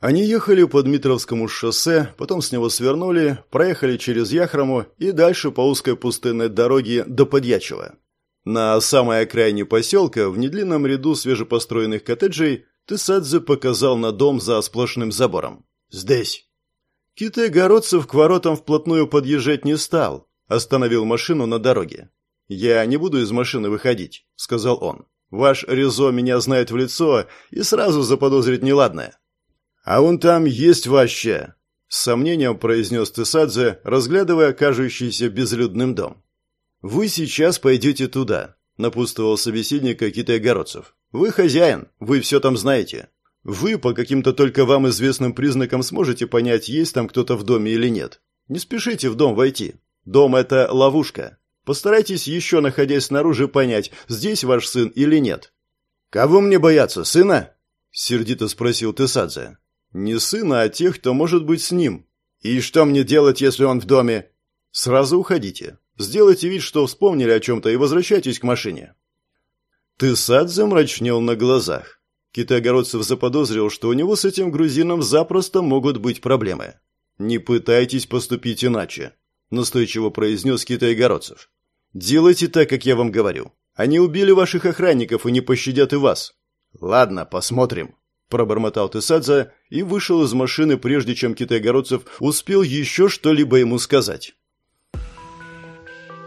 Они ехали по Дмитровскому шоссе, потом с него свернули, проехали через Яхрому и дальше по узкой пустынной дороге до Подьячева. На самой окраине поселка, в недлинном ряду свежепостроенных коттеджей, Тесадзе показал на дом за сплошным забором. «Здесь». Китай-городцев к воротам вплотную подъезжать не стал, остановил машину на дороге. «Я не буду из машины выходить», — сказал он. «Ваш Резо меня знает в лицо и сразу заподозрит неладное». «А он там есть вообще?» — с сомнением произнес Тесадзе, разглядывая кажущийся безлюдным дом. «Вы сейчас пойдете туда», — напутствовал собеседника Китай-городцев. «Вы хозяин, вы все там знаете. Вы по каким-то только вам известным признакам сможете понять, есть там кто-то в доме или нет. Не спешите в дом войти. Дом – это ловушка. Постарайтесь еще, находясь снаружи, понять, здесь ваш сын или нет». «Кого мне бояться, сына?» – сердито спросил Тесадзе. «Не сына, а тех, кто может быть с ним». «И что мне делать, если он в доме?» «Сразу уходите. Сделайте вид, что вспомнили о чем-то, и возвращайтесь к машине». Тесадзе мрачнел на глазах. Китайгородцев заподозрил, что у него с этим грузином запросто могут быть проблемы. «Не пытайтесь поступить иначе», – настойчиво произнес Китайгородцев. «Делайте так, как я вам говорю. Они убили ваших охранников и не пощадят и вас». «Ладно, посмотрим», – пробормотал Тесадзе и вышел из машины, прежде чем Китайгородцев успел еще что-либо ему сказать.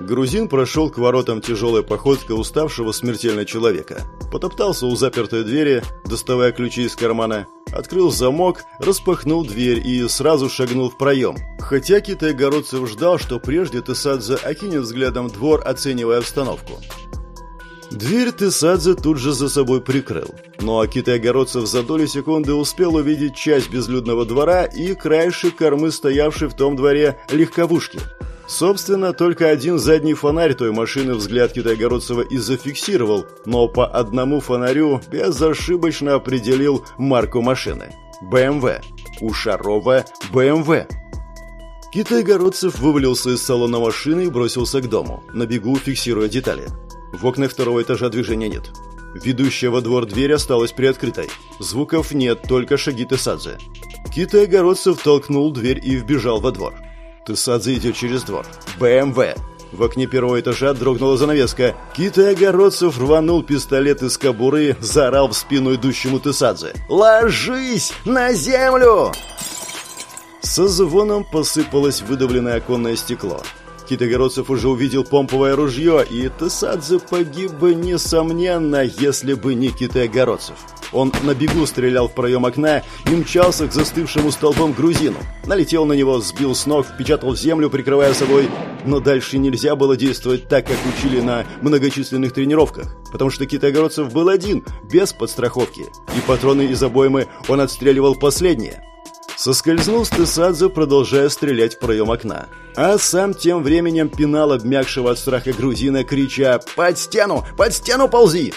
Грузин прошел к воротам тяжелой походкой уставшего смертельно человека. Потоптался у запертой двери, доставая ключи из кармана, открыл замок, распахнул дверь и сразу шагнул в проем. Хотя Китай-Городцев ждал, что прежде Тесадзе окинет взглядом двор, оценивая обстановку. Дверь Тесадзе тут же за собой прикрыл. Но ну, а Китай-Городцев за доли секунды успел увидеть часть безлюдного двора и краешек кормы, стоявшей в том дворе легковушки – Собственно, только один задний фонарь той машины взгляд Китайгородцева и зафиксировал, но по одному фонарю безошибочно определил марку машины. БМВ. У Шарова БМВ. Китайгородцев вывалился из салона машины и бросился к дому, на бегу фиксируя детали. В окнах второго этажа движения нет. Ведущая во двор дверь осталась приоткрытой. Звуков нет, только шаги Тесадзе. Китай-огородцев толкнул дверь и вбежал во двор. Тысадзе идет через двор. БМВ. В окне первого этажа дрогнула занавеска. Китай Огородцев рванул пистолет из кобуры, заорал в спину идущему Тысадзе. «Ложись на землю!» Со звоном посыпалось выдавленное оконное стекло. Китайгородцев уже увидел помповое ружье, и Тесадзе погиб бы, несомненно, если бы не Китайгородцев. Он на бегу стрелял в проем окна и мчался к застывшему столбом грузину. Налетел на него, сбил с ног, впечатал в землю, прикрывая собой. Но дальше нельзя было действовать так, как учили на многочисленных тренировках, потому что Китайгородцев был один, без подстраховки, и патроны из обоймы он отстреливал последние. Соскользнул с Тесадзе, продолжая стрелять в проем окна. А сам тем временем пинал обмякшего от страха грузина, крича «Под стену! Под стену ползи!»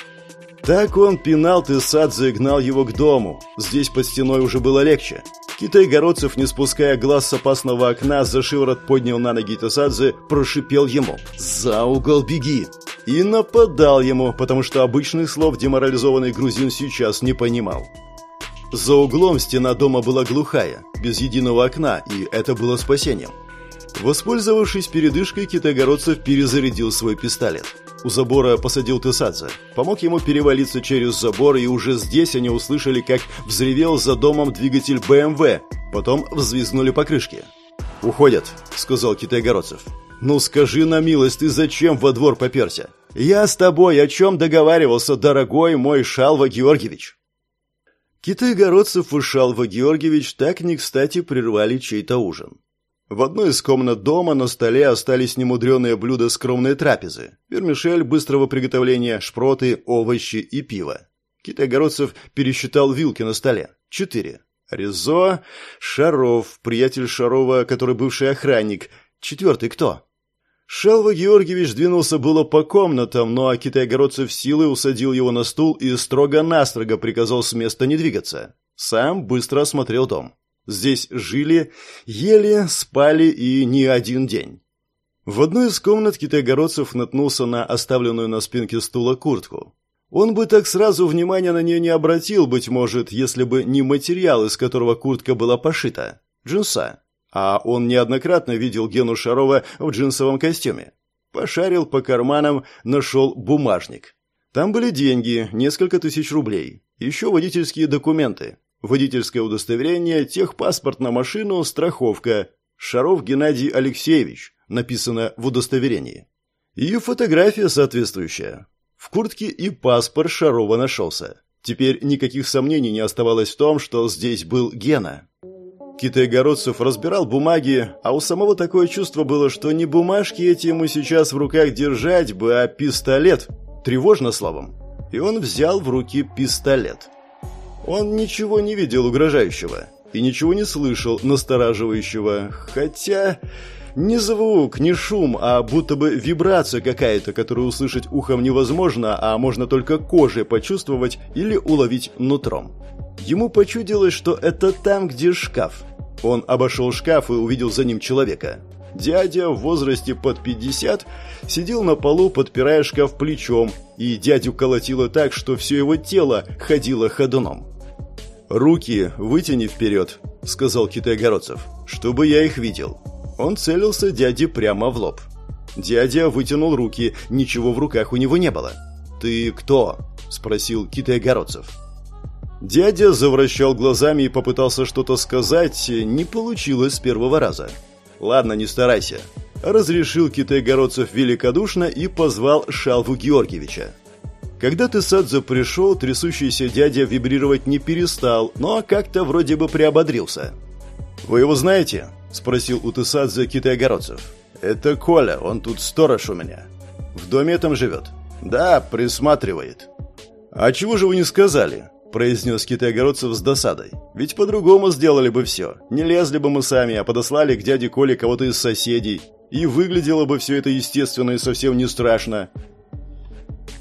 Так он пинал Тесадзе и гнал его к дому. Здесь под стеной уже было легче. Китай-городцев, не спуская глаз с опасного окна, за шиворот поднял на ноги Тесадзе, прошипел ему «За угол беги!» и нападал ему, потому что обычных слов деморализованный грузин сейчас не понимал. За углом стена дома была глухая, без единого окна, и это было спасением. Воспользовавшись передышкой, Китайгородцев перезарядил свой пистолет. У забора посадил Тесадзе. Помог ему перевалиться через забор, и уже здесь они услышали, как взревел за домом двигатель БМВ. Потом взвизгнули покрышки. «Уходят», — сказал Китайгородцев. «Ну скажи на милость, ты зачем во двор поперся? Я с тобой о чем договаривался, дорогой мой Шалва Георгиевич?» Китайгородцев и Шалва Георгиевич так не кстати прервали чей-то ужин. В одной из комнат дома на столе остались немудреные блюда скромной трапезы. Вермишель быстрого приготовления, шпроты, овощи и пиво. Китайгородцев пересчитал вилки на столе. Четыре. Резо, Шаров, приятель Шарова, который бывший охранник. Четвертый кто? Шелва Георгиевич двинулся было по комнатам, но Китайгородцев силой усадил его на стул и строго-настрого приказал с места не двигаться. Сам быстро осмотрел дом. Здесь жили, ели, спали и не один день. В одной из комнат китайгородцев наткнулся на оставленную на спинке стула куртку. Он бы так сразу внимания на нее не обратил, быть может, если бы не материал, из которого куртка была пошита. Джинса. А он неоднократно видел Гену Шарова в джинсовом костюме. Пошарил по карманам, нашел бумажник. Там были деньги, несколько тысяч рублей. Еще водительские документы. Водительское удостоверение, техпаспорт на машину, страховка. Шаров Геннадий Алексеевич, написано в удостоверении. И фотография соответствующая. В куртке и паспорт Шарова нашелся. Теперь никаких сомнений не оставалось в том, что здесь был Гена. Китай-городцев разбирал бумаги, а у самого такое чувство было, что не бумажки эти ему сейчас в руках держать бы, а пистолет. Тревожно словом. И он взял в руки пистолет. Он ничего не видел угрожающего и ничего не слышал настораживающего, хотя ни звук, ни шум, а будто бы вибрация какая-то, которую услышать ухом невозможно, а можно только кожей почувствовать или уловить нутром. Ему почудилось, что это там, где шкаф. Он обошел шкаф и увидел за ним человека. Дядя в возрасте под 50 сидел на полу, подпирая шкаф плечом, и дядю колотило так, что все его тело ходило ходуном. «Руки вытяни вперед», — сказал Китай-Городцев, — «чтобы я их видел». Он целился дяде прямо в лоб. Дядя вытянул руки, ничего в руках у него не было. «Ты кто?» – спросил Китай-Городцев. Дядя завращал глазами и попытался что-то сказать, не получилось с первого раза. «Ладно, не старайся», – разрешил Китай-Городцев великодушно и позвал Шалву Георгиевича. Когда Тесадзе пришел, трясущийся дядя вибрировать не перестал, но как-то вроде бы приободрился. «Вы его знаете?» Спросил у Тысадзе китай-огородцев. «Это Коля, он тут сторож у меня. В доме этом живет?» «Да, присматривает». «А чего же вы не сказали?» произнес китай-огородцев с досадой. «Ведь по-другому сделали бы все. Не лезли бы мы сами, а подослали к дяде Коле кого-то из соседей. И выглядело бы все это естественно и совсем не страшно.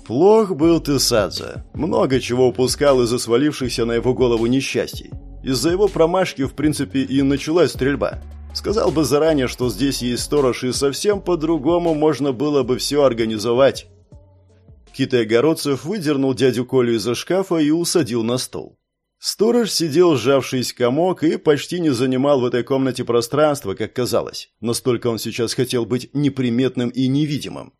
Плох был Тысадзе. Много чего упускал из-за свалившихся на его голову несчастий. Из-за его промашки, в принципе, и началась стрельба. Сказал бы заранее, что здесь есть сторож, и совсем по-другому можно было бы все организовать. Китай-городцев выдернул дядю Колю из-за шкафа и усадил на стол. Сторож сидел, сжавшись комок, и почти не занимал в этой комнате пространства, как казалось. Настолько он сейчас хотел быть неприметным и невидимым.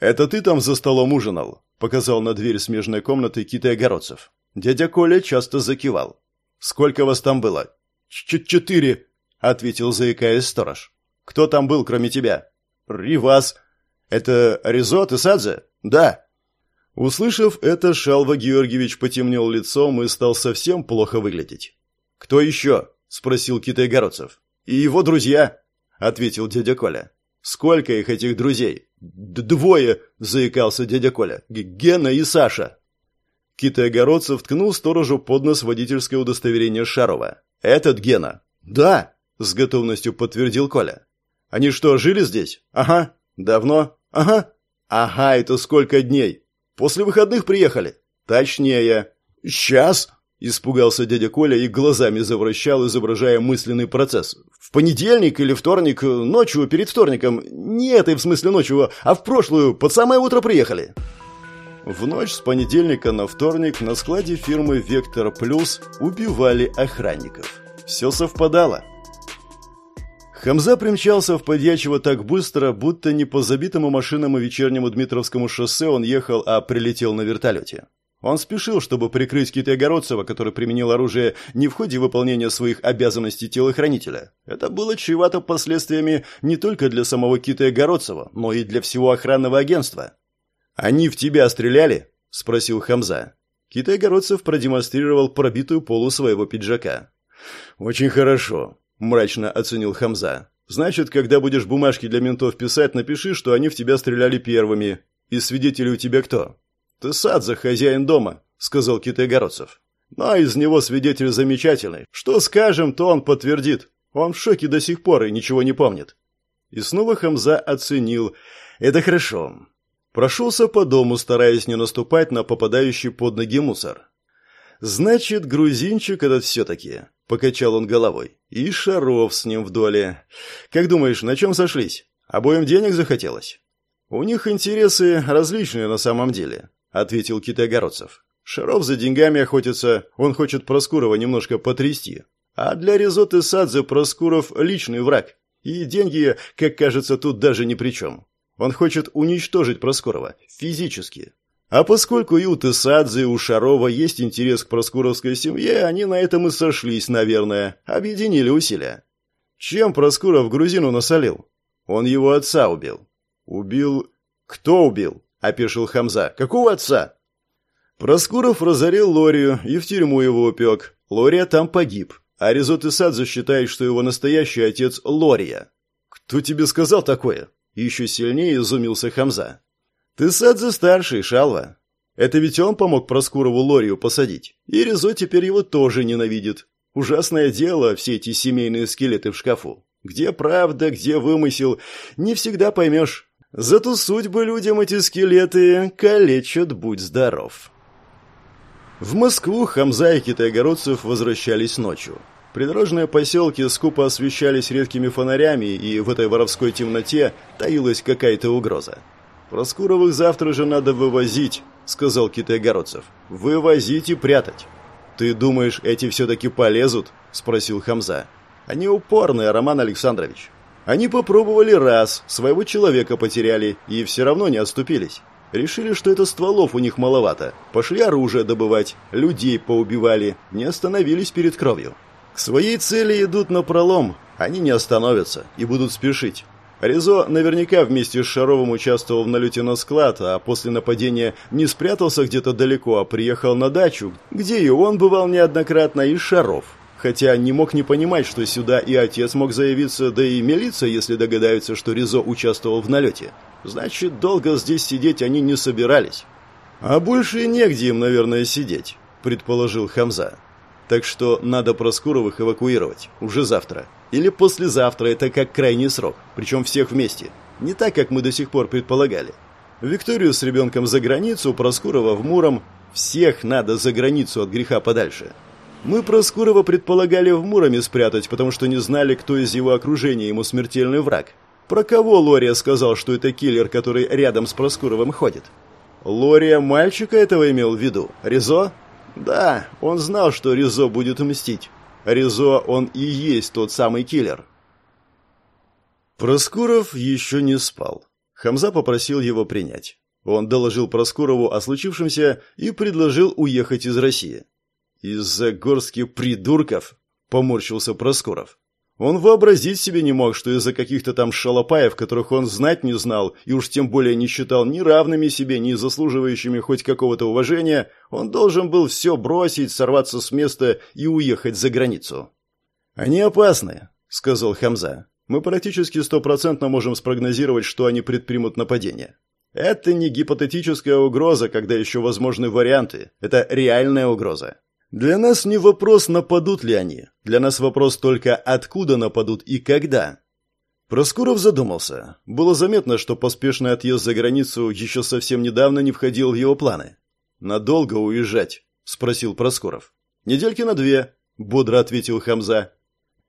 «Это ты там за столом ужинал?» – показал на дверь смежной комнаты Китай-городцев. Дядя Коля часто закивал. «Сколько вас там было?» «Четыре», — ответил заикаясь сторож. «Кто там был, кроме тебя?» «Ривас». «Это Ризот и Садзе?» «Да». Услышав это, Шалва Георгиевич потемнел лицом и стал совсем плохо выглядеть. «Кто еще?» — спросил Китай-Городцев. «И его друзья», — ответил дядя Коля. «Сколько их, этих друзей?» Д «Двое», — заикался дядя Коля. «Гена и Саша». Китай-Городцев ткнул сторожу под нос водительское удостоверение Шарова. «Этот Гена?» «Да», с готовностью подтвердил Коля. Они что, жили здесь? Ага. Давно? Ага. Ага, это сколько дней? После выходных приехали? Точнее. Сейчас? Испугался дядя Коля и глазами завращал, изображая мысленный процесс. В понедельник или вторник, ночью перед вторником. Не этой в смысле ночью, а в прошлую, под самое утро приехали. В ночь с понедельника на вторник на складе фирмы «Вектор Плюс» убивали охранников. Все совпадало. Хамза примчался в Подьячево так быстро, будто не по забитому машинам и вечернему Дмитровскому шоссе он ехал, а прилетел на вертолете. Он спешил, чтобы прикрыть Китая-Городцева, который применил оружие не в ходе выполнения своих обязанностей телохранителя. Это было чревато последствиями не только для самого Китая-Городцева, но и для всего охранного агентства. «Они в тебя стреляли?» – спросил Хамза. Китай-Городцев продемонстрировал пробитую полу своего пиджака. «Очень хорошо мрачно оценил Хамза. Значит, когда будешь бумажки для ментов писать, напиши, что они в тебя стреляли первыми. И свидетели у тебя кто? Ты Садза, хозяин дома, сказал Китай-Городцев. Но из него свидетель замечательный. Что скажем, то он подтвердит. Он в шоке до сих пор и ничего не помнит. И снова Хамза оценил. Это хорошо. Прошелся по дому, стараясь не наступать на попадающий под ноги мусор. Значит, грузинчик этот все-таки. Покачал он головой. И Шаров с ним в доле. Как думаешь, на чем сошлись? Обоим денег захотелось? У них интересы различные на самом деле. — ответил Китайгородцев. «Шаров за деньгами охотится, он хочет Проскурова немножко потрясти. А для Резоты Садзе Проскуров — личный враг. И деньги, как кажется, тут даже ни при чем. Он хочет уничтожить Проскурова. Физически. А поскольку и у Тесадзе, и у Шарова есть интерес к Проскуровской семье, они на этом и сошлись, наверное. Объединили усилия. Чем Проскуров грузину насолил? Он его отца убил. Убил... Кто убил? Опешил Хамза. Какого отца? Проскуров разорил Лорию и в тюрьму его упек. Лория там погиб. А Резот Исадзе считает, что его настоящий отец Лория. Кто тебе сказал такое? Еще сильнее изумился Хамза. Ты Садзе старший, Шалва. Это ведь он помог Проскурову Лорию посадить. И Резо теперь его тоже ненавидит. Ужасное дело, все эти семейные скелеты в шкафу. Где правда, где вымысел, не всегда поймешь. Зато судьбы людям эти скелеты калечат, будь здоров. В Москву Хамза и китайгородцев возвращались ночью. Придорожные поселки скупо освещались редкими фонарями, и в этой воровской темноте таилась какая-то угроза. «Проскуровых завтра же надо вывозить», — сказал китайгородцев. «Вывозить и прятать». «Ты думаешь, эти все-таки полезут?» — спросил Хамза. «Они упорные, Роман Александрович. Они попробовали раз, своего человека потеряли, и все равно не отступились. Решили, что это стволов у них маловато. Пошли оружие добывать, людей поубивали, не остановились перед кровью. К своей цели идут на пролом, они не остановятся и будут спешить. Резо наверняка вместе с Шаровым участвовал в налете на склад, а после нападения не спрятался где-то далеко, а приехал на дачу, где и он бывал неоднократно, и Шаров. Хотя не мог не понимать, что сюда и отец мог заявиться, да и милиция, если догадаются, что Резо участвовал в налете. Значит, долго здесь сидеть они не собирались. А больше и негде им, наверное, сидеть, предположил Хамза. Так что надо Проскуровых эвакуировать уже завтра. Или послезавтра, это как крайний срок, причем всех вместе. Не так, как мы до сих пор предполагали. Викторию с ребенком за границу, Проскурова в Муром. Всех надо за границу от греха подальше. Мы Проскурова предполагали в Муроме спрятать, потому что не знали, кто из его окружения ему смертельный враг. Про кого Лория сказал, что это киллер, который рядом с Проскуровым ходит? Лория мальчика этого имел в виду? Ризо? Да, он знал, что Ризо будет мстить. Ризо, он и есть тот самый киллер. Проскуров еще не спал. Хамза попросил его принять. Он доложил Проскурову о случившемся и предложил уехать из России. «Из-за горских придурков?» – поморщился Проскуров. Он вообразить себе не мог, что из-за каких-то там шалопаев, которых он знать не знал, и уж тем более не считал ни равными себе, ни заслуживающими хоть какого-то уважения, он должен был все бросить, сорваться с места и уехать за границу. «Они опасны», — сказал Хамза. «Мы практически стопроцентно можем спрогнозировать, что они предпримут нападение. Это не гипотетическая угроза, когда еще возможны варианты. Это реальная угроза. Для нас не вопрос, нападут ли они. Для нас вопрос только, откуда нападут и когда. Проскуров задумался. Было заметно, что поспешный отъезд за границу еще совсем недавно не входил в его планы. «Надолго уезжать?» – спросил Проскуров. «Недельки на две», – бодро ответил Хамза.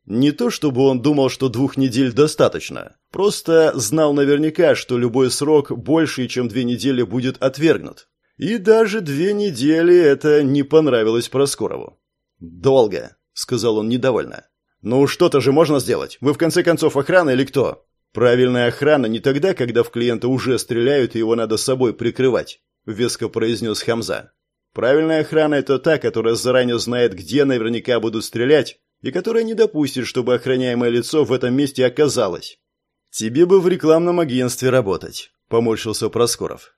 Не то чтобы он думал, что двух недель достаточно. Просто знал наверняка, что любой срок больше, чем две недели будет отвергнут. И даже две недели это не понравилось Проскорову. «Долго», — сказал он недовольно. «Ну, что-то же можно сделать. Вы, в конце концов, охрана или кто?» «Правильная охрана не тогда, когда в клиента уже стреляют, и его надо собой прикрывать», — веско произнес Хамза. «Правильная охрана — это та, которая заранее знает, где наверняка будут стрелять, и которая не допустит, чтобы охраняемое лицо в этом месте оказалось». «Тебе бы в рекламном агентстве работать», — поморщился Проскоров.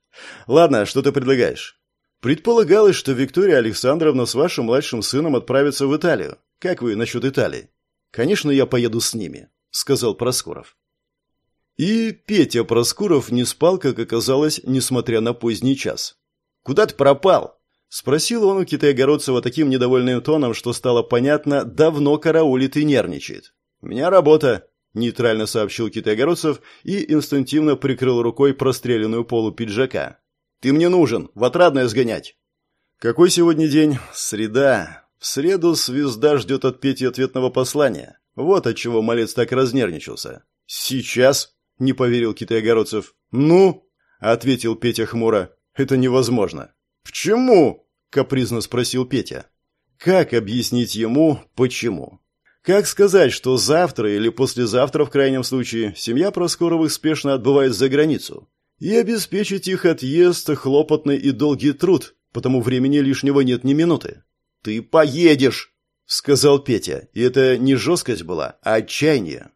Ладно, что ты предлагаешь? Предполагалось, что Виктория Александровна с вашим младшим сыном отправится в Италию. Как вы насчет Италии? Конечно, я поеду с ними, сказал Проскуров. И Петя Проскуров не спал, как оказалось, несмотря на поздний час. «Куда ты пропал?» – спросил он у Китайгородцева таким недовольным тоном, что стало понятно, давно караулит и нервничает. «У меня работа», нейтрально сообщил Китайгородцев и инстинктивно прикрыл рукой простреленную полу пиджака. «Ты мне нужен, в отрадное сгонять!» «Какой сегодня день? Среда. В среду звезда ждет от Пети ответного послания. Вот от чего малец так разнервничался». «Сейчас?» – не поверил Китайгородцев. «Ну?» – ответил Петя хмуро. Это невозможно. Почему? капризно спросил Петя. Как объяснить ему почему? Как сказать, что завтра или послезавтра в крайнем случае семья Проскоровых спешно отбывает за границу? И обеспечить их отъезд хлопотный и долгий труд, потому времени лишнего нет ни минуты. «Ты поедешь!» — сказал Петя, и это не жесткость была, а отчаяние.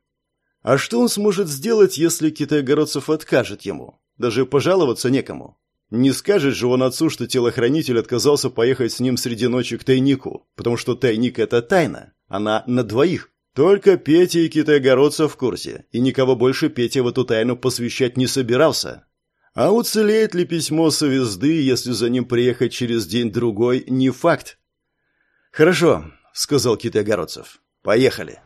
А что он сможет сделать, если китайгородцев откажет ему? Даже пожаловаться некому. Не скажет же он отцу, что телохранитель отказался поехать с ним среди ночи к тайнику, потому что тайник — это тайна. Она на двоих. Только Петя и китайгородцев в курсе, и никого больше Петя в эту тайну посвящать не собирался. А уцелеет ли письмо со звезды, если за ним приехать через день-другой, не факт. «Хорошо», — сказал китайгородцев. «Поехали».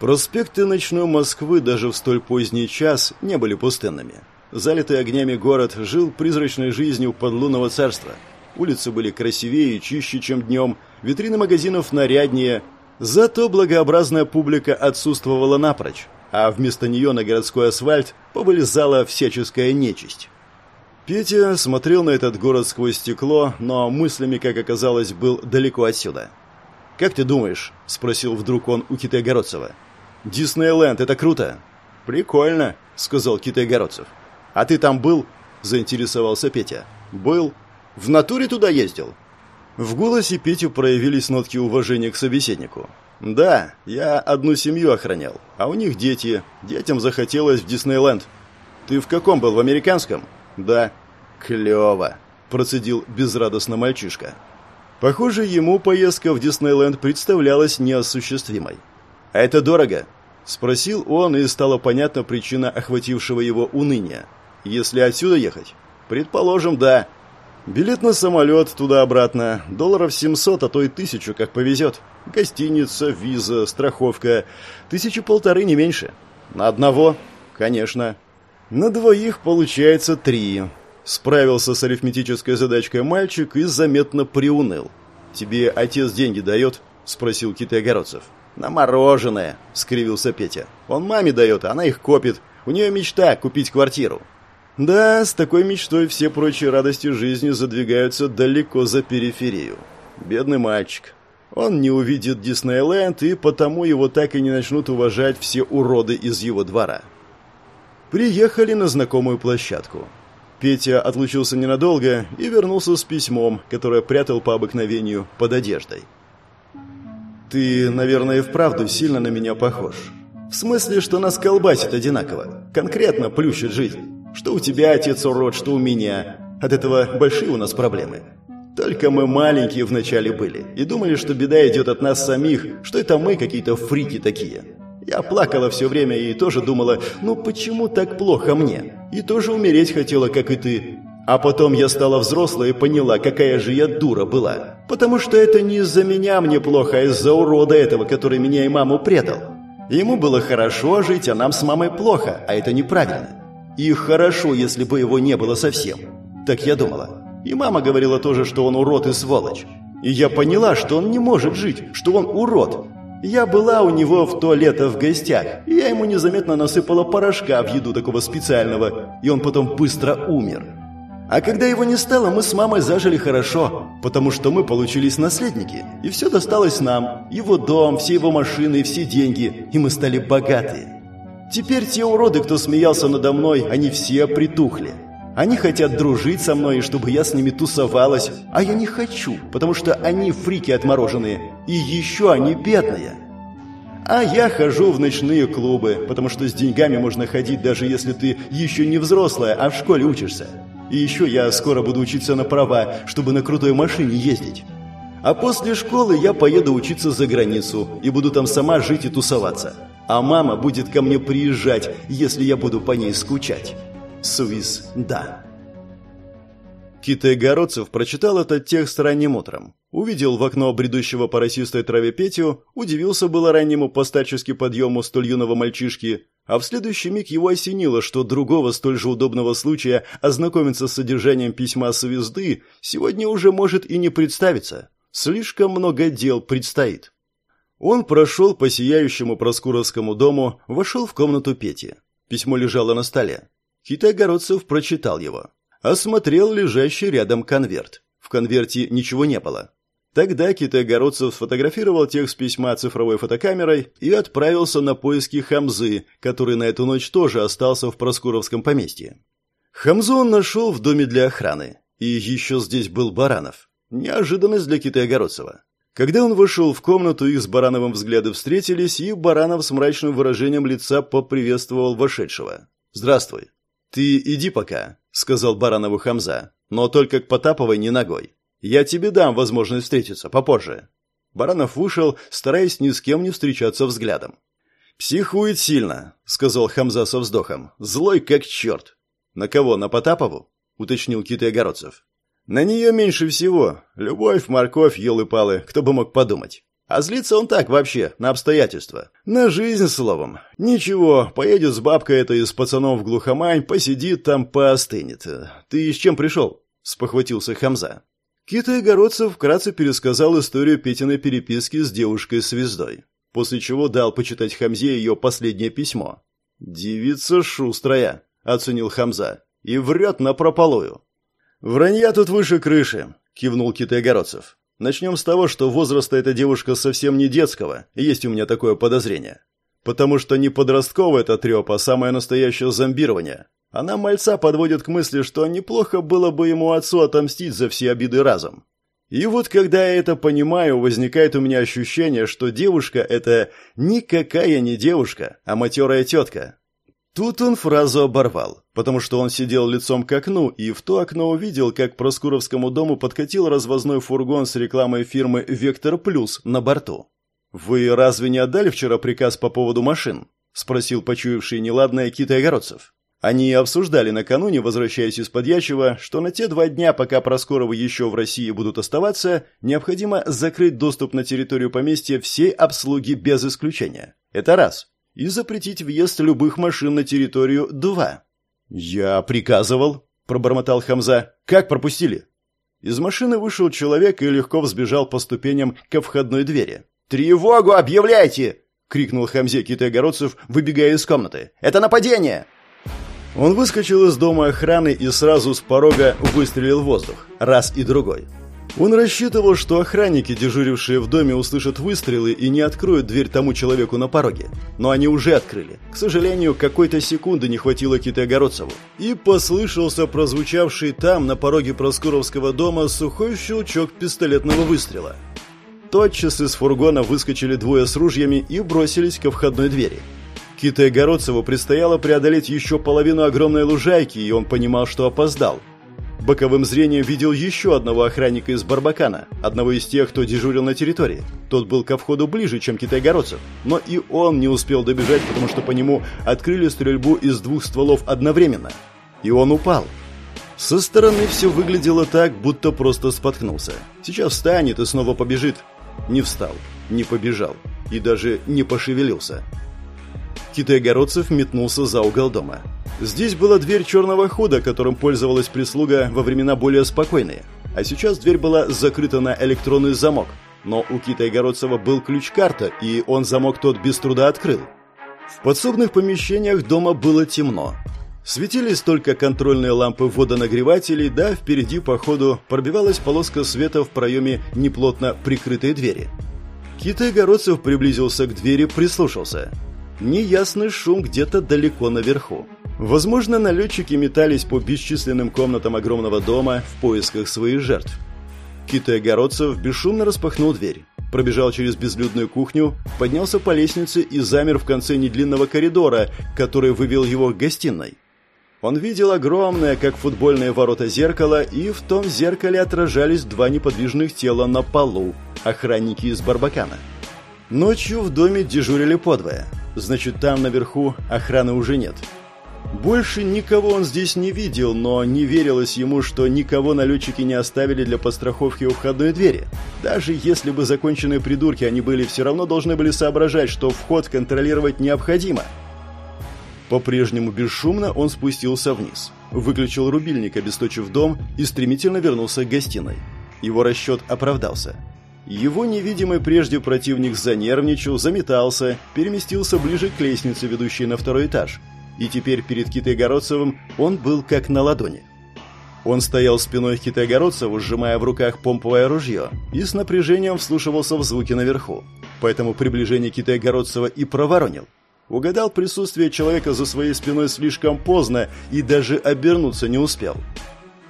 Проспекты ночной Москвы даже в столь поздний час не были пустынными. Залитый огнями город жил призрачной жизнью подлунного царства. Улицы были красивее и чище, чем днем, витрины магазинов наряднее, зато благообразная публика отсутствовала напрочь, а вместо нее на городской асфальт повылезала всяческая нечисть. Петя смотрел на этот город сквозь стекло, но мыслями, как оказалось, был далеко отсюда. «Как ты думаешь?» – спросил вдруг он у Китая-Городцева. «Диснейленд – это круто!» «Прикольно!» – сказал Китай-Городцев. «А ты там был?» – заинтересовался Петя. «Был. В натуре туда ездил?» В голосе Петю проявились нотки уважения к собеседнику. «Да, я одну семью охранял, а у них дети. Детям захотелось в Диснейленд». «Ты в каком был, в американском?» «Да». «Клево», – процедил безрадостно мальчишка. Похоже, ему поездка в Диснейленд представлялась неосуществимой. «А это дорого?» – спросил он, и стала понятна причина охватившего его уныния. «Если отсюда ехать?» «Предположим, да». «Билет на самолет туда-обратно. Долларов 700, а то и тысячу, как повезет. Гостиница, виза, страховка. Тысячи полторы, не меньше. На одного?» «Конечно». «На двоих получается три». Справился с арифметической задачкой мальчик и заметно приуныл. «Тебе отец деньги дает?» – спросил Китай-Огородцев. «На мороженое», — скривился Петя. «Он маме дает, она их копит. У нее мечта — купить квартиру». Да, с такой мечтой все прочие радости жизни задвигаются далеко за периферию. Бедный мальчик. Он не увидит Диснейленд, и потому его так и не начнут уважать все уроды из его двора. Приехали на знакомую площадку. Петя отлучился ненадолго и вернулся с письмом, которое прятал по обыкновению под одеждой. «Ты, наверное, и вправду сильно на меня похож. В смысле, что нас колбасит одинаково. Конкретно плющит жизнь. Что у тебя отец урод, что у меня. От этого большие у нас проблемы. Только мы маленькие вначале были и думали, что беда идет от нас самих, что это мы какие-то фрики такие. Я плакала все время и тоже думала, ну почему так плохо мне? И тоже умереть хотела, как и ты. А потом я стала взрослой и поняла, какая же я дура была. Потому что это не из-за меня мне плохо, а из-за урода этого, который меня и маму предал. Ему было хорошо жить, а нам с мамой плохо, а это неправильно. И хорошо, если бы его не было совсем. Так я думала. И мама говорила тоже, что он урод и сволочь. И я поняла, что он не может жить, что он урод. Я была у него в то лето в гостях, и я ему незаметно насыпала порошка в еду такого специального, и он потом быстро умер. А когда его не стало, мы с мамой зажили хорошо, потому что мы получились наследники, и все досталось нам, его дом, все его машины, все деньги, и мы стали богатые. Теперь те уроды, кто смеялся надо мной, они все притухли. Они хотят дружить со мной, чтобы я с ними тусовалась, а я не хочу, потому что они фрики отмороженные, и еще они бедные. А я хожу в ночные клубы, потому что с деньгами можно ходить, даже если ты еще не взрослая, а в школе учишься. И еще я скоро буду учиться на права, чтобы на крутой машине ездить. А после школы я поеду учиться за границу и буду там сама жить и тусоваться. А мама будет ко мне приезжать, если я буду по ней скучать. Суис, да. Китай Городцев прочитал этот текст ранним утром. Увидел в окно бредущего по росистой траве Петю, удивился было раннему постачески подъему столь юного мальчишки, а в следующий миг его осенило, что другого столь же удобного случая ознакомиться с содержанием письма звезды сегодня уже может и не представиться. Слишком много дел предстоит. Он прошел по сияющему Проскуровскому дому, вошел в комнату Пети. Письмо лежало на столе. Китай-городцев прочитал его. осмотрел лежащий рядом конверт. В конверте ничего не было. Тогда Китай-Городцев сфотографировал текст письма цифровой фотокамерой и отправился на поиски Хамзы, который на эту ночь тоже остался в Проскуровском поместье. Хамзу он нашел в доме для охраны. И еще здесь был Баранов. Неожиданность для Китая-Городцева. Когда он вышел в комнату, их с Барановым взгляды встретились, и Баранов с мрачным выражением лица поприветствовал вошедшего. «Здравствуй». «Ты иди пока», — сказал Баранову Хамза, — «но только к Потаповой не ногой. Я тебе дам возможность встретиться попозже». Баранов вышел, стараясь ни с кем не встречаться взглядом. «Психует сильно», — сказал Хамза со вздохом. «Злой как черт». «На кого, на Потапову?» — уточнил Китай Огородцев. «На нее меньше всего. Любовь, морковь, елы-палы, кто бы мог подумать. А злится он так вообще, на обстоятельства. На жизнь, словом. Ничего, поедет с бабкой этой с пацаном в глухомань, посидит там, поостынет. Ты с чем пришел?» — спохватился Хамза. Кита Игородцев вкратце пересказал историю Петиной переписки с девушкой-звездой, после чего дал почитать Хамзе ее последнее письмо. «Девица шустрая», — оценил Хамза, — «и врет напропалую». «Вранья тут выше крыши», — кивнул Кита Игородцев. «Начнем с того, что возраста эта девушка совсем не детского, есть у меня такое подозрение. Потому что не подростковое это треп, а самое настоящее зомбирование. Она мальца подводит к мысли, что неплохо было бы ему отцу отомстить за все обиды разом. И вот когда я это понимаю, возникает у меня ощущение, что девушка – это никакая не девушка, а матерая тетка. Тут он фразу оборвал, потому что он сидел лицом к окну и в то окно увидел, как к Проскуровскому дому подкатил развозной фургон с рекламой фирмы «Вектор Плюс» на борту. «Вы разве не отдали вчера приказ по поводу машин?» – спросил почуявший неладное Кита Огородцев. Они обсуждали накануне, возвращаясь из Подьячева, что на те два дня, пока Проскоровы еще в России будут оставаться, необходимо закрыть доступ на территорию поместья всей обслуги без исключения. Это раз. И запретить въезд любых машин на территорию – два. «Я приказывал», – пробормотал Хамза. «Как пропустили?» Из машины вышел человек и легко взбежал по ступеням ко входной двери. «Тревогу объявляйте!» — крикнул Хамзе Китай-Городцев, выбегая из комнаты. «Это нападение!» Он выскочил из дома охраны и сразу с порога выстрелил в воздух. Раз и другой. Он рассчитывал, что охранники, дежурившие в доме, услышат выстрелы и не откроют дверь тому человеку на пороге. Но они уже открыли. К сожалению, какой-то секунды не хватило Китая-Городцеву. И послышался прозвучавший там, на пороге Проскуровского дома, сухой щелчок пистолетного выстрела. Тотчас из фургона выскочили двое с ружьями и бросились ко входной двери. Кита Городцеву предстояло преодолеть еще половину огромной лужайки, и он понимал, что опоздал. Боковым зрением видел еще одного охранника из Барбакана, одного из тех, кто дежурил на территории. Тот был ко входу ближе, чем Китай-Городцев, но и он не успел добежать, потому что по нему открыли стрельбу из двух стволов одновременно. И он упал. Со стороны все выглядело так, будто просто споткнулся. Сейчас встанет и снова побежит. Не встал, не побежал и даже не пошевелился. Китай-городцев метнулся за угол дома. Здесь была дверь черного хода, которым пользовалась прислуга во времена более спокойные. А сейчас дверь была закрыта на электронный замок. Но у Китай-городцева был ключ-карта, и он замок тот без труда открыл. В подсобных помещениях дома было темно. Светились только контрольные лампы водонагревателей, да впереди по ходу пробивалась полоска света в проеме неплотно прикрытой двери. Китай-городцев приблизился к двери, прислушался – неясный шум где-то далеко наверху. Возможно, налетчики метались по бесчисленным комнатам огромного дома в поисках своих жертв. Китай Огородцев бесшумно распахнул дверь, пробежал через безлюдную кухню, поднялся по лестнице и замер в конце недлинного коридора, который вывел его к гостиной. Он видел огромное, как футбольные ворота, зеркало, и в том зеркале отражались два неподвижных тела на полу, охранники из Барбакана. Ночью в доме дежурили подвое. Значит, там наверху охраны уже нет. Больше никого он здесь не видел, но не верилось ему, что никого налетчики не оставили для подстраховки у входной двери. Даже если бы законченные придурки они были, все равно должны были соображать, что вход контролировать необходимо. По-прежнему бесшумно он спустился вниз, выключил рубильник, обесточив дом и стремительно вернулся к гостиной. Его расчет оправдался. Его невидимый прежде противник занервничал, заметался, переместился ближе к лестнице, ведущей на второй этаж. И теперь перед Китой-Городцевым он был как на ладони. Он стоял спиной к Китайгородцеву, сжимая в руках помповое ружье, и с напряжением вслушивался в звуки наверху. Поэтому приближение Китайгородцева и проворонил. Угадал присутствие человека за своей спиной слишком поздно и даже обернуться не успел.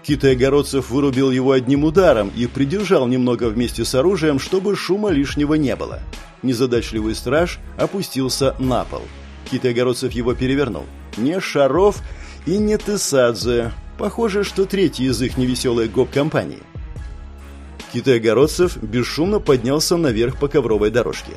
Китай-городцев вырубил его одним ударом и придержал немного вместе с оружием, чтобы шума лишнего не было. Незадачливый страж опустился на пол. Китай-городцев его перевернул. Не Шаров и не Тесадзе. Похоже, что третий из их невеселой гоп-компании. Китай-городцев бесшумно поднялся наверх по ковровой дорожке.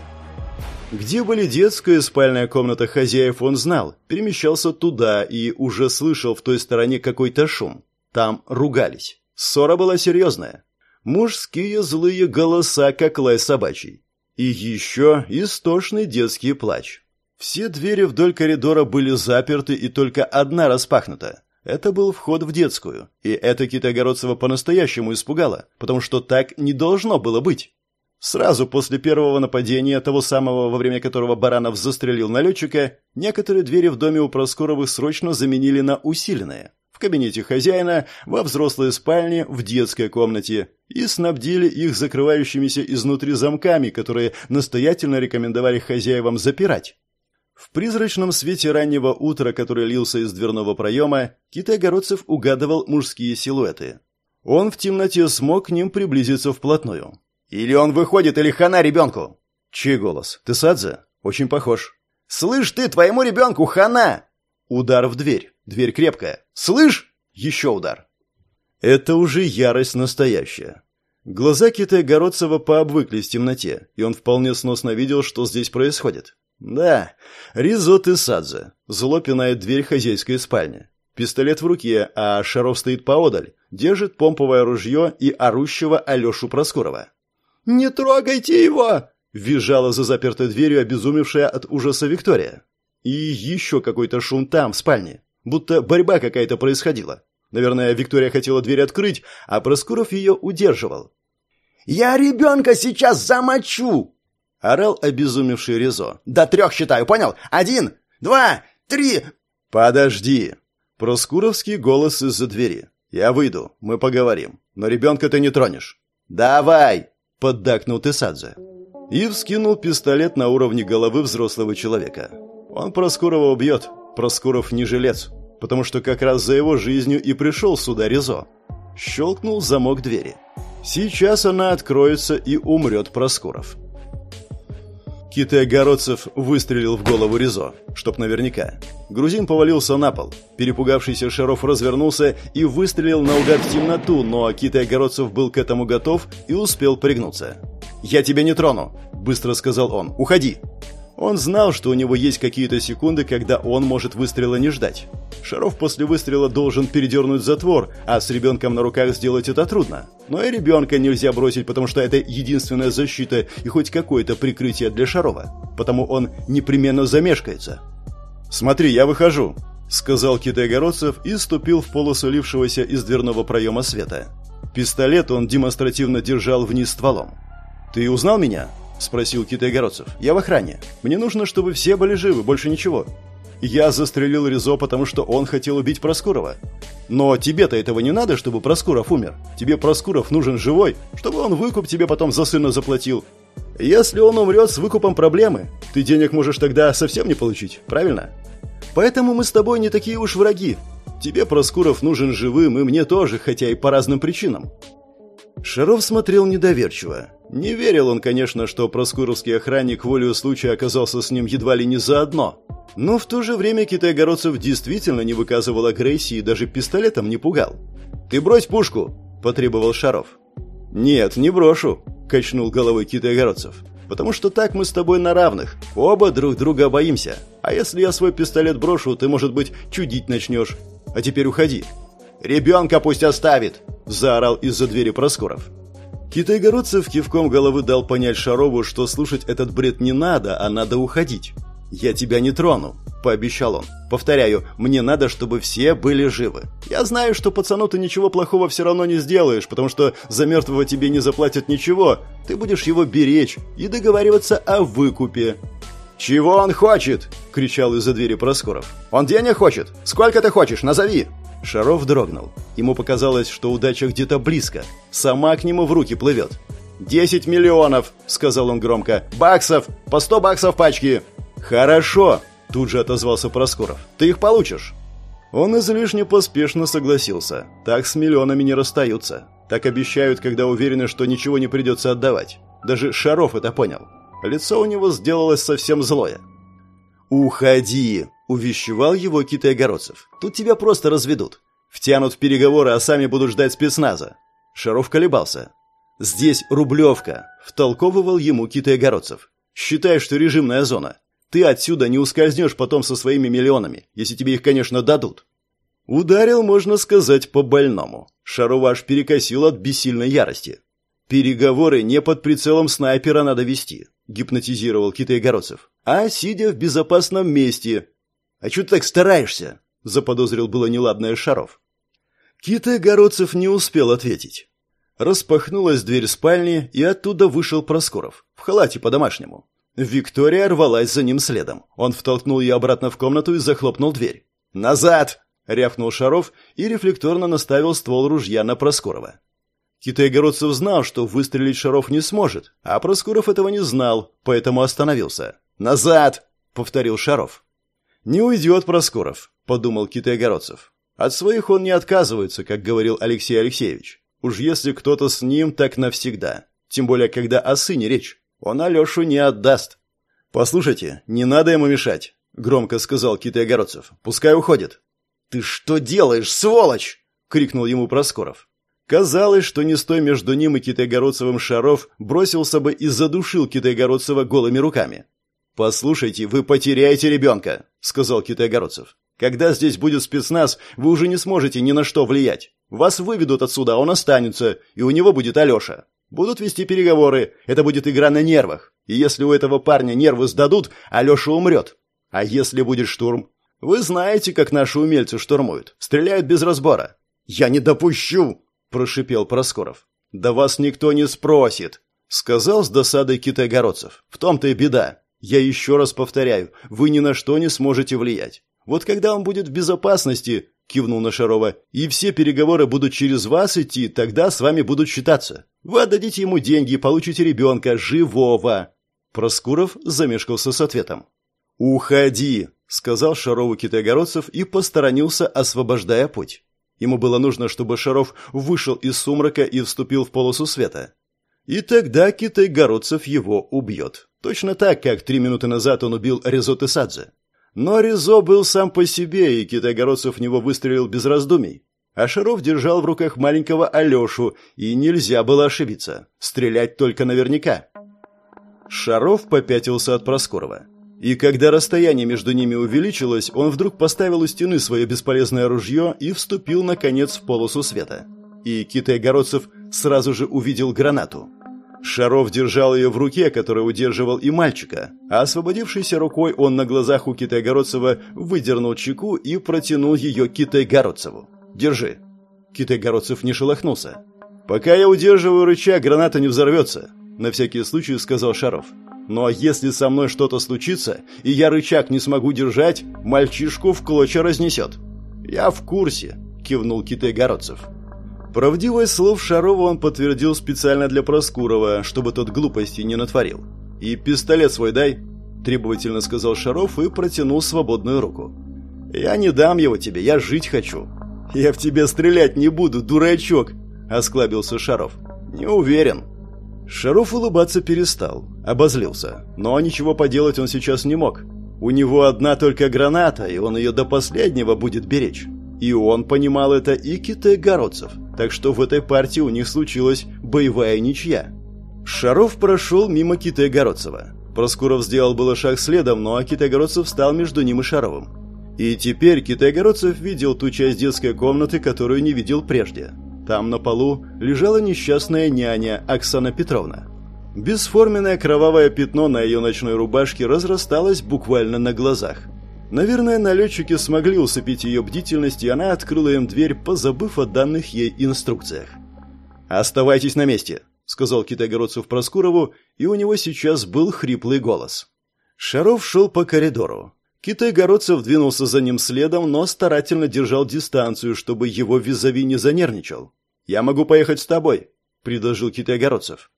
Где были детская и спальная комната хозяев, он знал, перемещался туда и уже слышал в той стороне какой-то шум. Там ругались. Ссора была серьезная. Мужские злые голоса, как лай собачий. И еще истошный детский плач. Все двери вдоль коридора были заперты и только одна распахнута. Это был вход в детскую, и это Китайгородцева по-настоящему испугало, потому что так не должно было быть. Сразу после первого нападения, того самого, во время которого Баранов застрелил налетчика, некоторые двери в доме у Проскоровых срочно заменили на усиленные. Кабинете хозяина, во взрослой спальне, в детской комнате и снабдили их закрывающимися изнутри замками, которые настоятельно рекомендовали хозяевам запирать. В призрачном свете раннего утра, который лился из дверного проема, Китай-Городцев угадывал мужские силуэты. Он в темноте смог к ним приблизиться вплотную. Или он выходит, или хана ребенку. Чей голос? Ты Садзе? Очень похож. Слышь ты, твоему ребенку хана! Удар в дверь. Дверь крепкая. Слышь? Еще удар. Это уже ярость настоящая. Глаза Китая Городцева пообвыклись в темноте, и он вполне сносно видел, что здесь происходит. Да, Ризот и Садзе. Зло пинает дверь хозяйской спальни. Пистолет в руке, а Шаров стоит поодаль, держит помповое ружье и орущего Алешу Проскурова. «Не трогайте его!» – визжала за запертой дверью обезумевшая от ужаса Виктория. И еще какой-то шум там, в спальне. Будто борьба какая-то происходила. Наверное, Виктория хотела дверь открыть, а Проскуров ее удерживал. «Я ребенка сейчас замочу!» – орал обезумевший Резо. «До трех считаю, понял? Один, два, три...» «Подожди!» Проскуровский голос из-за двери. «Я выйду, мы поговорим. Но ребенка ты не тронешь». «Давай!» поддакнул Тесадзе. И вскинул пистолет на уровне головы взрослого человека. Он Проскурова убьет. Проскуров не жилец, потому что как раз за его жизнью и пришел сюда Резо. Щелкнул замок двери. Сейчас она откроется и умрет Проскуров. Китай-городцев выстрелил в голову Ризо, чтоб наверняка. Грузин повалился на пол. Перепугавшийся Шаров развернулся и выстрелил наугад в темноту, но Китай-городцев был к этому готов и успел пригнуться. «Я тебя не трону», — быстро сказал он. «Уходи». Он знал, что у него есть какие-то секунды, когда он может выстрела не ждать. Шаров после выстрела должен передернуть затвор, а с ребенком на руках сделать это трудно. Но и ребенка нельзя бросить, потому что это единственная защита и хоть какое-то прикрытие для Шарова. Потому он непременно замешкается. «Смотри, я выхожу», — сказал Китай-Городцев и ступил в полосу лившегося из дверного проема света. Пистолет он демонстративно держал вниз стволом. «Ты узнал меня?» Спросил Китай-Городцев. «Я в охране. Мне нужно, чтобы все были живы, больше ничего». «Я застрелил Ризо, потому что он хотел убить Проскурова. Но тебе-то этого не надо, чтобы Проскуров умер. Тебе Проскуров нужен живой, чтобы он выкуп тебе потом за сына заплатил. Если он умрет, с выкупом проблемы. Ты денег можешь тогда совсем не получить, правильно? Поэтому мы с тобой не такие уж враги. Тебе Проскуров нужен живым, и мне тоже, хотя и по разным причинам. Шаров смотрел недоверчиво. Не верил он, конечно, что проскуровский охранник волею случая оказался с ним едва ли не заодно. Но в то же время Китай-Городцев действительно не выказывал агрессии и даже пистолетом не пугал. «Ты брось пушку!» – потребовал Шаров. «Нет, не брошу», – качнул головой Китай-Городцев. «Потому что так мы с тобой на равных. Оба друг друга боимся. А если я свой пистолет брошу, ты, может быть, чудить начнешь. А теперь уходи». «Ребенка пусть оставит!» – заорал из-за двери Проскуров. Китайгородцев кивком головы дал понять Шарову, что слушать этот бред не надо, а надо уходить. «Я тебя не трону», – пообещал он. «Повторяю, мне надо, чтобы все были живы. Я знаю, что пацану ты ничего плохого все равно не сделаешь, потому что за мертвого тебе не заплатят ничего. Ты будешь его беречь и договариваться о выкупе». «Чего он хочет?» – кричал из-за двери Проскуров. «Он денег хочет? Сколько ты хочешь? Назови!» Шаров дрогнул. Ему показалось, что удача где-то близко. Сама к нему в руки плывет. «Десять миллионов!» — сказал он громко. «Баксов! По сто баксов пачки!» «Хорошо!» — тут же отозвался Проскоров. «Ты их получишь!» Он излишне поспешно согласился. Так с миллионами не расстаются. Так обещают, когда уверены, что ничего не придется отдавать. Даже Шаров это понял. Лицо у него сделалось совсем злое. «Уходи!» – увещевал его Китай-Городцев. «Тут тебя просто разведут. Втянут в переговоры, а сами будут ждать спецназа». Шаров колебался. «Здесь Рублевка», – втолковывал ему Китай-Городцев. «Считай, что режимная зона. Ты отсюда не ускользнешь потом со своими миллионами, если тебе их, конечно, дадут». Ударил, можно сказать, по больному. Шарова аж перекосил от бессильной ярости. «Переговоры не под прицелом снайпера надо вести», — гипнотизировал Китай-Городцев. «А сидя в безопасном месте». «А что ты так стараешься?» — заподозрил было неладное Шаров. Китай-Городцев не успел ответить. Распахнулась дверь спальни, и оттуда вышел Проскоров, в халате по-домашнему. Виктория рвалась за ним следом. Он втолкнул ее обратно в комнату и захлопнул дверь. «Назад!» — рявкнул Шаров и рефлекторно наставил ствол ружья на Проскорова. Китай-городцев знал, что выстрелить Шаров не сможет, а Проскуров этого не знал, поэтому остановился. «Назад!» — повторил Шаров. «Не уйдет Проскуров», — подумал Китай-городцев. «От своих он не отказывается, как говорил Алексей Алексеевич. Уж если кто-то с ним, так навсегда. Тем более, когда о сыне речь. Он Алешу не отдаст». «Послушайте, не надо ему мешать», — громко сказал Китай-городцев. «Пускай уходит». «Ты что делаешь, сволочь?» — крикнул ему Проскоров. Казалось, что не стой между ним и Китайгородцевым Шаров бросился бы и задушил Китайгородцева голыми руками. «Послушайте, вы потеряете ребенка», — сказал Китайгородцев. «Когда здесь будет спецназ, вы уже не сможете ни на что влиять. Вас выведут отсюда, а он останется, и у него будет Алеша. Будут вести переговоры, это будет игра на нервах. И если у этого парня нервы сдадут, Алеша умрет. А если будет штурм? Вы знаете, как наши умельцы штурмуют. Стреляют без разбора. Я не допущу, прошипел Проскоров. «Да вас никто не спросит», — сказал с досадой китайгородцев. «В том-то и беда. Я еще раз повторяю, вы ни на что не сможете влиять. Вот когда он будет в безопасности, — кивнул на Шарова, — и все переговоры будут через вас идти, тогда с вами будут считаться. Вы отдадите ему деньги получите ребенка, живого». Проскуров замешкался с ответом. «Уходи», — сказал Шарову китайгородцев и посторонился, освобождая путь. Ему было нужно, чтобы Шаров вышел из сумрака и вступил в полосу света. И тогда Китай-Городцев его убьет. Точно так, как три минуты назад он убил Резо Тесадзе. Но Резо был сам по себе, и Китай-Городцев в него выстрелил без раздумий. А Шаров держал в руках маленького Алешу, и нельзя было ошибиться. Стрелять только наверняка. Шаров попятился от Проскорова. И когда расстояние между ними увеличилось, он вдруг поставил у стены свое бесполезное ружье и вступил, наконец, в полосу света. И Китай-Городцев сразу же увидел гранату. Шаров держал ее в руке, которую удерживал и мальчика, а освободившейся рукой он на глазах у Китай-Городцева выдернул чеку и протянул ее Китай-Городцеву. «Держи». Китай-Городцев не шелохнулся. «Пока я удерживаю рычаг, граната не взорвется», — на всякий случай сказал Шаров. Но если со мной что-то случится, и я рычаг не смогу держать, мальчишку в клочья разнесет». «Я в курсе», — кивнул Китай-Городцев. Правдивость слов Шарова он подтвердил специально для Проскурова, чтобы тот глупости не натворил. «И пистолет свой дай», — требовательно сказал Шаров и протянул свободную руку. «Я не дам его тебе, я жить хочу». «Я в тебя стрелять не буду, дурачок», — осклабился Шаров. «Не уверен», Шаров улыбаться перестал, обозлился. Но ничего поделать он сейчас не мог. У него одна только граната, и он ее до последнего будет беречь. И он понимал это, и Китай-Городцев. Так что в этой партии у них случилась боевая ничья. Шаров прошел мимо Китай-Городцева. Проскуров сделал было шаг следом, но Китай-Городцев встал между ним и Шаровым. И теперь Китай-Городцев видел ту часть детской комнаты, которую не видел прежде. Там на полу лежала несчастная няня Оксана Петровна. Бесформенное кровавое пятно на ее ночной рубашке разрасталось буквально на глазах. Наверное, налетчики смогли усыпить ее бдительность, и она открыла им дверь, позабыв о данных ей инструкциях. «Оставайтесь на месте», — сказал Китайгородцев Проскурову, и у него сейчас был хриплый голос. Шаров шел по коридору. Китай-городцев двинулся за ним следом, но старательно держал дистанцию, чтобы его визави не занервничал. «Я могу поехать с тобой», — предложил Китай-городцев.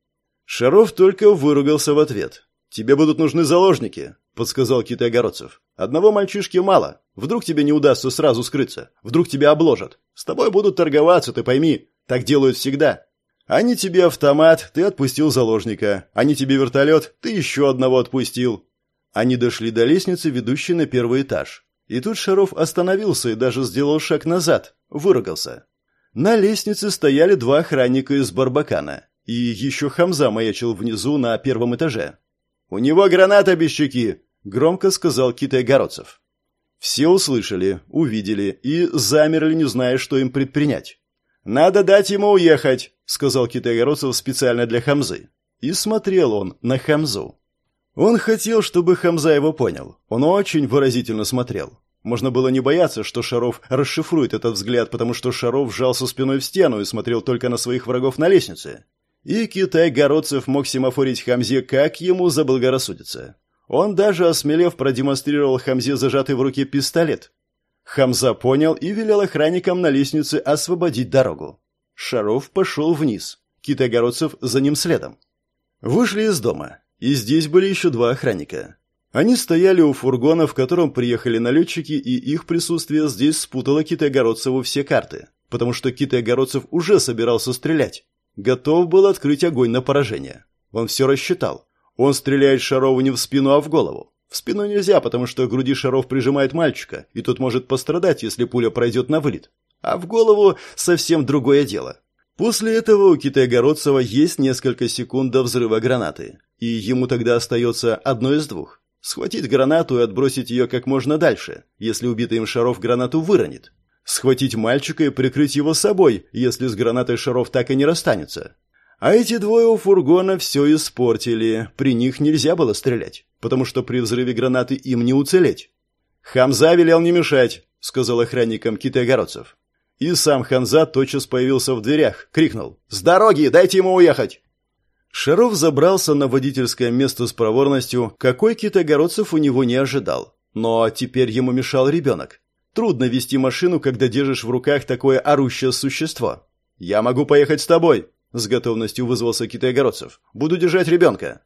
Шаров только выругался в ответ. «Тебе будут нужны заложники», — подсказал Китай-городцев. «Одного мальчишки мало. Вдруг тебе не удастся сразу скрыться. Вдруг тебя обложат. С тобой будут торговаться, ты пойми. Так делают всегда. Они тебе автомат, ты отпустил заложника. Они тебе вертолет, ты еще одного отпустил. Они дошли до лестницы, ведущей на первый этаж. И тут Шаров остановился и даже сделал шаг назад, выругался. На лестнице стояли два охранника из Барбакана, и еще Хамза маячил внизу на первом этаже. «У него граната без щеки!» — громко сказал Китай-Городцев. Все услышали, увидели и замерли, не зная, что им предпринять. «Надо дать ему уехать», — сказал Китай-Городцев специально для Хамзы. И смотрел он на Хамзу. Он хотел, чтобы Хамза его понял. Он очень выразительно смотрел. Можно было не бояться, что Шаров расшифрует этот взгляд, потому что Шаров вжался спиной в стену и смотрел только на своих врагов на лестнице. И Китай-Городцев мог семафорить Хамзе, как ему заблагорассудится. Он даже, осмелев, продемонстрировал Хамзе зажатый в руке пистолет. Хамза понял и велел охранникам на лестнице освободить дорогу. Шаров пошел вниз. Китай-Городцев за ним следом. Вышли из дома. И здесь были еще два охранника. Они стояли у фургона, в котором приехали налетчики, и их присутствие здесь спутало Китайгородцеву все карты, потому что Китайгородцев уже собирался стрелять. Готов был открыть огонь на поражение. Он все рассчитал. Он стреляет Шарову не в спину, а в голову. В спину нельзя, потому что к груди Шаров прижимает мальчика, и тот может пострадать, если пуля пройдет на вылет. А в голову совсем другое дело. После этого у Китая-Городцева есть несколько секунд до взрыва гранаты, и ему тогда остается одно из двух. Схватить гранату и отбросить ее как можно дальше, если убитый им Шаров гранату выронит. Схватить мальчика и прикрыть его собой, если с гранатой Шаров так и не расстанется. А эти двое у фургона все испортили, при них нельзя было стрелять, потому что при взрыве гранаты им не уцелеть. «Хамза велел не мешать», — сказал охранникам Китай-Городцев. И сам Ханза тотчас появился в дверях, крикнул «С дороги! Дайте ему уехать!» Шаров забрался на водительское место с проворностью, какой китогородцев у него не ожидал. Но теперь ему мешал ребенок. Трудно вести машину, когда держишь в руках такое орущее существо. «Я могу поехать с тобой», — с готовностью вызвался Китайгородцев. «Буду держать ребенка».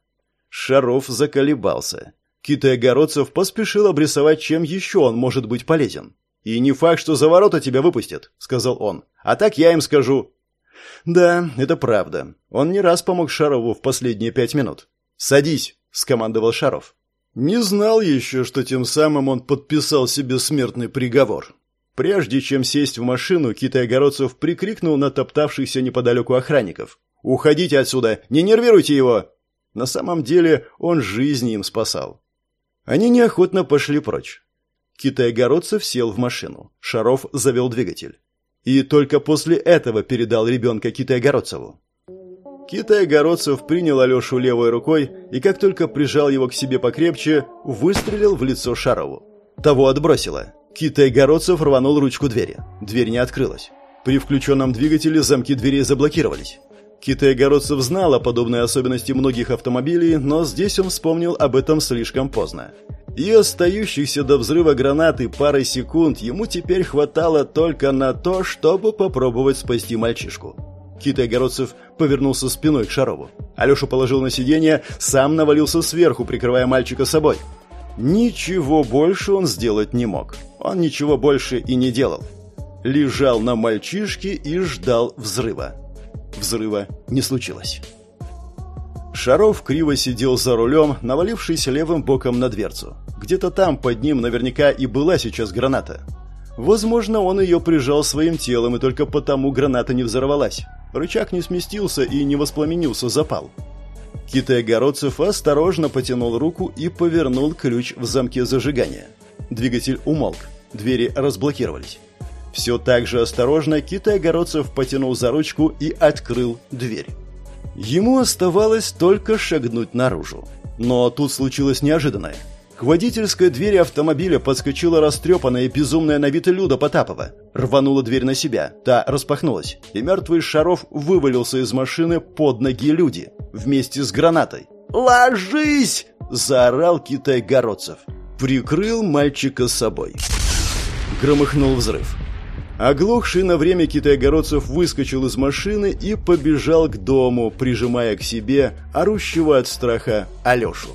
Шаров заколебался. Китайгородцев поспешил обрисовать, чем еще он может быть полезен. «И не факт, что за ворота тебя выпустят», — сказал он. «А так я им скажу». Да, это правда. Он не раз помог Шарову в последние пять минут. «Садись», — скомандовал Шаров. Не знал еще, что тем самым он подписал себе смертный приговор. Прежде чем сесть в машину, Китай-Огородцев прикрикнул на топтавшихся неподалеку охранников. «Уходите отсюда! Не нервируйте его!» На самом деле он жизни им спасал. Они неохотно пошли прочь. Китай-Городцев сел в машину. Шаров завел двигатель. И только после этого передал ребенка Китай-Городцеву. Китай-Городцев принял Алешу левой рукой и, как только прижал его к себе покрепче, выстрелил в лицо Шарову. Того отбросило. Китай-Городцев рванул ручку двери. Дверь не открылась. При включенном двигателе замки дверей заблокировались. Китай-Городцев знал о подобной особенности многих автомобилей, но здесь он вспомнил об этом слишком поздно и остающихся до взрыва гранаты пары секунд ему теперь хватало только на то, чтобы попробовать спасти мальчишку. Китай-Городцев повернулся спиной к Шарову. Алеша положил на сиденье, сам навалился сверху, прикрывая мальчика собой. Ничего больше он сделать не мог. Он ничего больше и не делал. Лежал на мальчишке и ждал взрыва. Взрыва не случилось. Шаров криво сидел за рулем, навалившись левым боком на дверцу. Где-то там под ним наверняка и была сейчас граната. Возможно, он ее прижал своим телом, и только потому граната не взорвалась. Рычаг не сместился и не воспламенился запал. Китай-Городцев осторожно потянул руку и повернул ключ в замке зажигания. Двигатель умолк, двери разблокировались. Все так же осторожно Китай-Городцев потянул за ручку и открыл дверь. Ему оставалось только шагнуть наружу. Но тут случилось неожиданное. К водительской двери автомобиля подскочила растрепанная и безумная на вид Люда Потапова. Рванула дверь на себя, та распахнулась, и мертвый Шаров вывалился из машины под ноги люди, вместе с гранатой. «Ложись!» – заорал Китай-Городцев. прикрыл мальчика собой. Громыхнул взрыв. Оглохший на время китайгородцев выскочил из машины и побежал к дому, прижимая к себе орущего от страха Алешу.